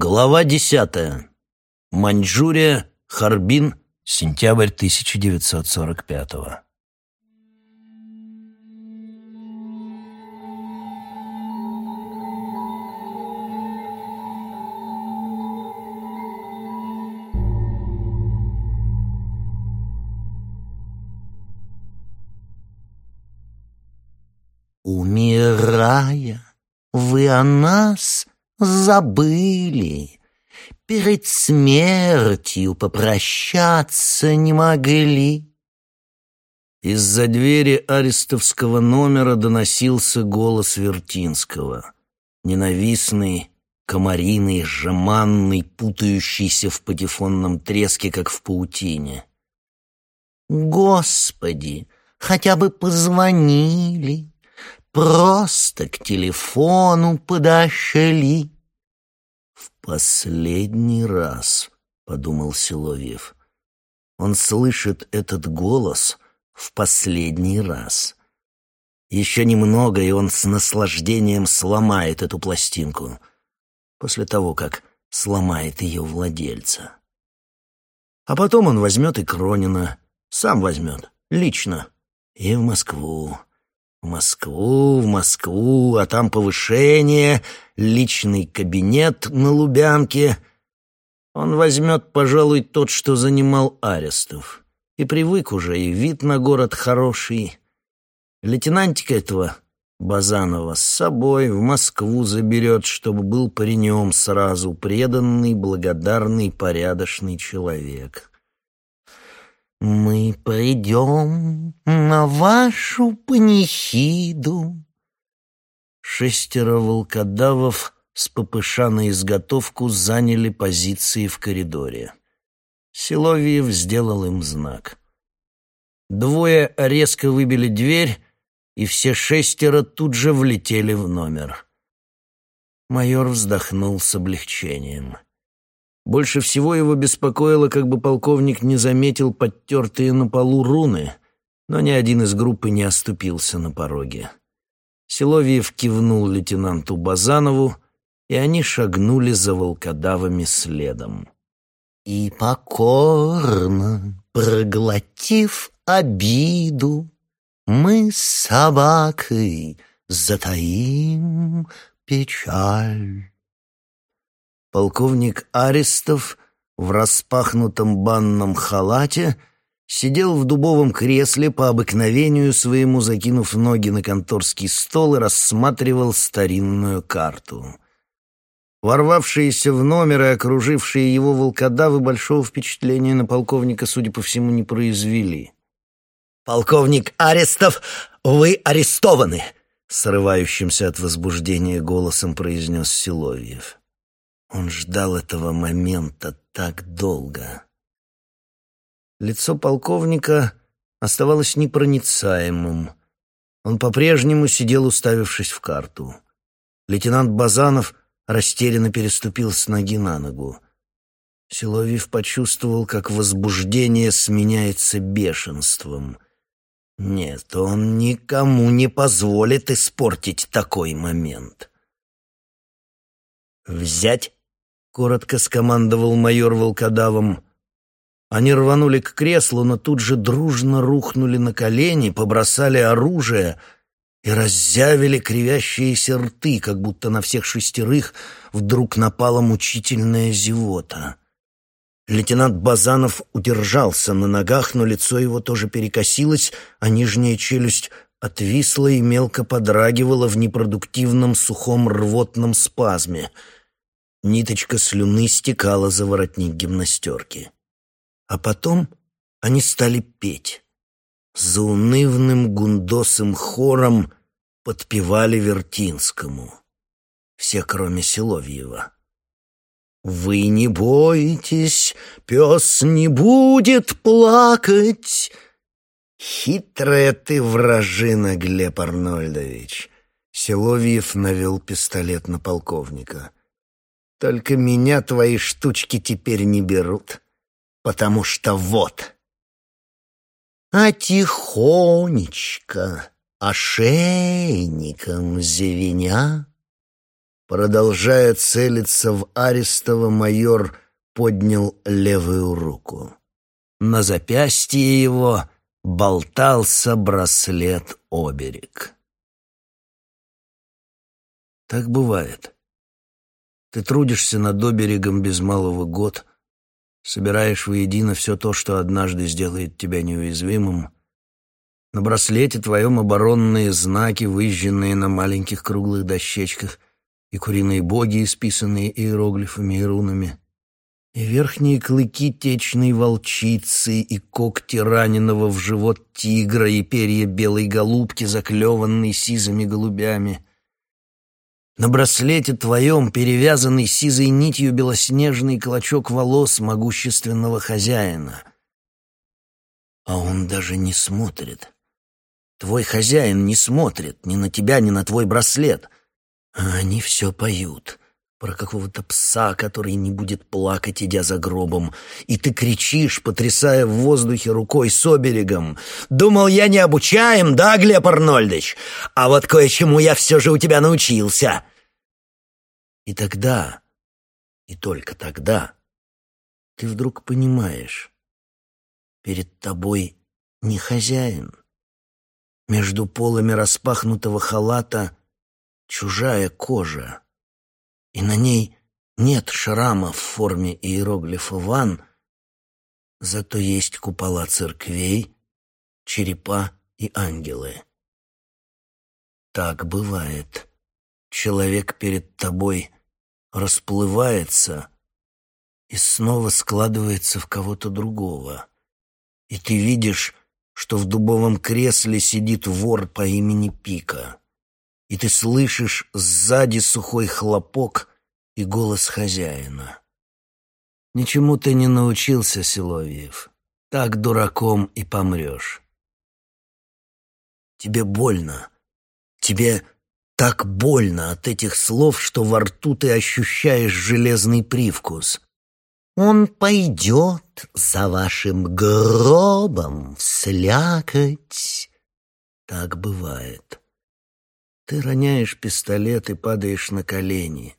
Глава десятая. Маньчжурия, Харбин, сентябрь 1945 Умирая, вы о нас забыли. Перед смертью попрощаться не могли. Из-за двери арестовского номера доносился голос Вертинского. Ненавистный, комариный, жеманный, путающийся в патефонном треске, как в паутине. Господи, хотя бы позвонили, просто к телефону подошли. «В последний раз», — подумал Силовьев. Он слышит этот голос в последний раз. Еще немного, и он с наслаждением сломает эту пластинку. После того, как сломает ее владельца. А потом он возьмет и Кронина. Сам возьмет. Лично. И в Москву. В Москву, в Москву, а там повышение, личный кабинет на Лубянке. Он возьмет, пожалуй, тот, что занимал Арестов. И привык уже, и вид на город хороший. Лейтенантика этого Базанова с собой в Москву заберет, чтобы был при нем сразу преданный, благодарный, порядочный человек. Мы пойдем на вашу панихиду. Шестеро волкодавов с ППШ на изготовку заняли позиции в коридоре. Силовьев сделал им знак. Двое резко выбили дверь, и все шестеро тут же влетели в номер. Майор вздохнул с облегчением. — больше всего его беспокоило, как бы полковник не заметил подтертые на полу руны, но ни один из группы не оступился на пороге. Силовьев кивнул лейтенанту Базанову, и они шагнули за волкодавами следом. И покорно, проглотив обиду, мы с собакой затаим печаль. Полковник Арестов в распахнутом банном халате сидел в дубовом кресле по обыкновению своему, закинув ноги на конторский стол и рассматривал старинную карту. Ворвавшиеся в номер и окружившие его волкодавы большого впечатления на полковника, судя по всему, не произвели. «Полковник Арестов, вы арестованы!» Срывающимся от возбуждения голосом произнес Силовьев. Он ждал этого момента так долго. Лицо полковника оставалось непроницаемым. Он по-прежнему сидел, уставившись в карту. Лейтенант Базанов растерянно переступил с ноги на ногу. Силовьев почувствовал, как возбуждение сменяется бешенством. Нет, он никому не позволит испортить такой момент. «Взять коротко скомандовал майор волкодавом. Они рванули к креслу, но тут же дружно рухнули на колени, побросали оружие и раззявили кривящиеся рты, как будто на всех шестерых вдруг напала мучительная зевота. Лейтенант Базанов удержался на ногах, но лицо его тоже перекосилось, а нижняя челюсть отвисла и мелко подрагивала в непродуктивном сухом рвотном спазме — Ниточка слюны стекала за воротник гимнастерки. А потом они стали петь. За унывным гундосым хором подпевали Вертинскому. Все, кроме Силовьева. «Вы не бойтесь, пес не будет плакать!» «Хитрая ты вражина, Глеб Арнольдович!» Силовьев навел пистолет на полковника. Только меня твои штучки теперь не берут, потому что вот. А тихонечко, ошейником звеня, Продолжая целиться в Арестова, майор поднял левую руку. На запястье его болтался браслет-оберег. Так бывает. Ты трудишься над оберегом без малого год, собираешь воедино все то, что однажды сделает тебя неуязвимым. На браслете твоем оборонные знаки, выжженные на маленьких круглых дощечках, и куриные боги, исписанные иероглифами и рунами, и верхние клыки течной волчицы, и когти раненого в живот тигра, и перья белой голубки, заклеванной сизыми голубями. На браслете твоем перевязанный сизой нитью белоснежный клочок волос могущественного хозяина. А он даже не смотрит. Твой хозяин не смотрит ни на тебя, ни на твой браслет — а они все поют про какого-то пса, который не будет плакать, идя за гробом. И ты кричишь, потрясая в воздухе рукой с оберегом. «Думал, я не обучаем, да, Глеб Арнольдович? А вот кое-чему я все же у тебя научился!» И тогда, и только тогда, ты вдруг понимаешь, перед тобой не хозяин. Между полами распахнутого халата чужая кожа, и на ней нет шрама в форме иероглифа ван, зато есть купола церквей, черепа и ангелы. Так бывает. Человек перед тобой расплывается и снова складывается в кого-то другого. И ты видишь, что в дубовом кресле сидит вор по имени Пика и ты слышишь сзади сухой хлопок и голос хозяина. Ничему ты не научился, Силовьев. Так дураком и помрешь. Тебе больно. Тебе так больно от этих слов, что во рту ты ощущаешь железный привкус. Он пойдет за вашим гробом в слякоть. Так бывает. Ты роняешь пистолет и падаешь на колени,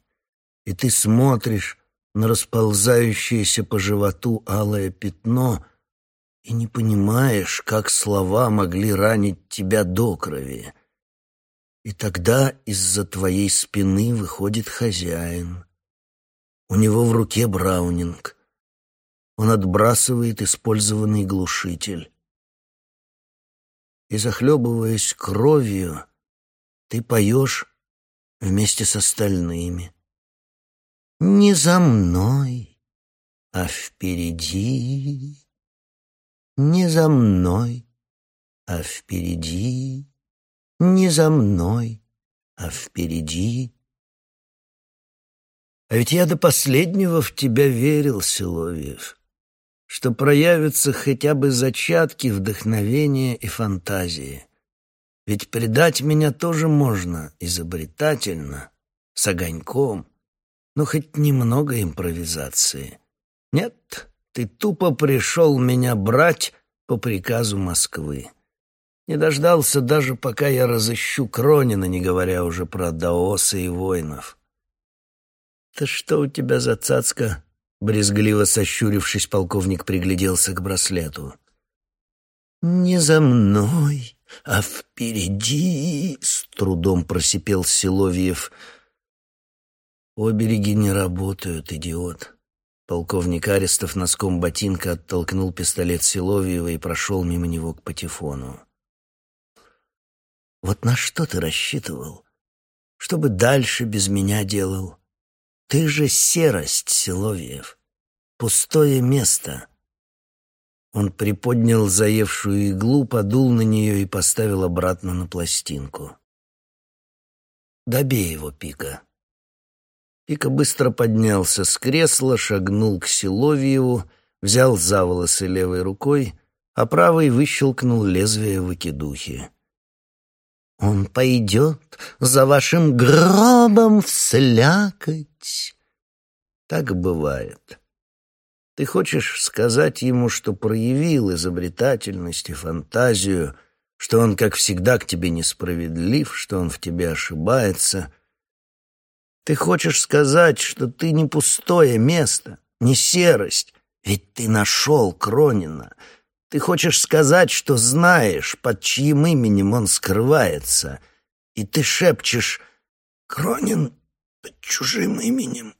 и ты смотришь на расползающееся по животу алое пятно и не понимаешь, как слова могли ранить тебя до крови. И тогда из-за твоей спины выходит хозяин. У него в руке браунинг. Он отбрасывает использованный глушитель. И, захлебываясь кровью, ты поешь вместе с остальными. Не за мной, а впереди. Не за мной, а впереди. Не за мной, а впереди. А ведь я до последнего в тебя верил, Силовьев, что проявятся хотя бы зачатки вдохновения и фантазии. Ведь предать меня тоже можно изобретательно, с огоньком, но хоть немного импровизации. Нет, ты тупо пришел меня брать по приказу Москвы. Не дождался даже, пока я разыщу Кронина, не говоря уже про даосы и воинов. «Да что у тебя за цацка?» Брезгливо сощурившись, полковник пригляделся к браслету. «Не за мной», а впереди, с трудом просипел Силовьев. Обереги не работают, идиот. Полковник Арестов носком ботинка оттолкнул пистолет Силовьева и прошел мимо него к патефону. Вот на что ты рассчитывал? Чтобы дальше без меня делал? Ты же серость, Силовьев. Пустое место. Он приподнял заевшую иглу, подул на нее и поставил обратно на пластинку. «Добей его, Пика». Пика быстро поднялся с кресла, шагнул к Силовьеву, взял за волосы левой рукой, а правой выщелкнул лезвие выкидухи. «Он пойдет за вашим гробом в слякоть». Так бывает. Ты хочешь сказать ему, что проявил изобретательность и фантазию, что он, как всегда, к тебе несправедлив, что он в тебе ошибается. Ты хочешь сказать, что ты не пустое место, не серость, ведь ты нашел Кронина. Ты хочешь сказать, что знаешь, под чьим именем он скрывается, и ты шепчешь «Кронин под чужим именем».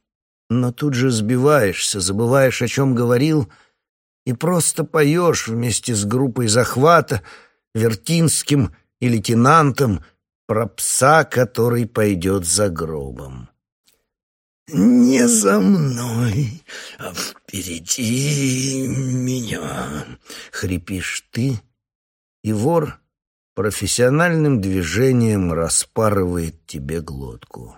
Но тут же сбиваешься, забываешь, о чем говорил, и просто поешь вместе с группой захвата, Вертинским и лейтенантом про пса, который пойдет за гробом. «Не за мной, а впереди меня», — хрипишь ты, и вор профессиональным движением распарывает тебе глотку.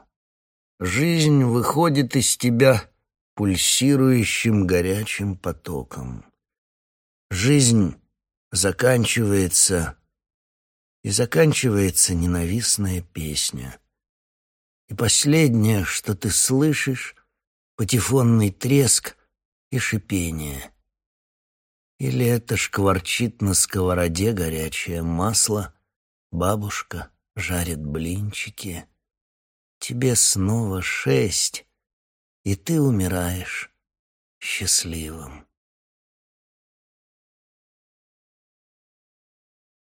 Жизнь выходит из тебя пульсирующим горячим потоком. Жизнь заканчивается, и заканчивается ненавистная песня. И последнее, что ты слышишь, патефонный треск и шипение. Или это шкварчит на сковороде горячее масло, бабушка жарит блинчики. Тебе снова шесть, и ты умираешь счастливым.